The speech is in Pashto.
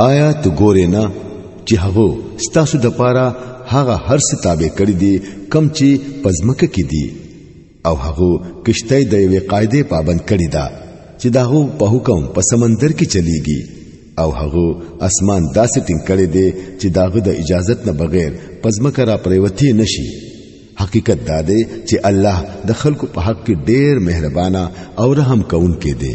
آیا تو ګورې نه چې هغه ستاسو د پاره هغه هر څه تابع کړی دی کم چې پزمکه کې دی او هغه کشته د یوې قاعده پابند کړی دا چې داغه په حکم په سمندر کې چلیږي او هغه اسمان داسې ټینګ کړی دی چې داغه د اجازت نه بغیر پزمکه را پریوتی نشي حقیقت دا دی چې الله د خلکو په حق کې ډېر مهربانا او رحم کوونکی دی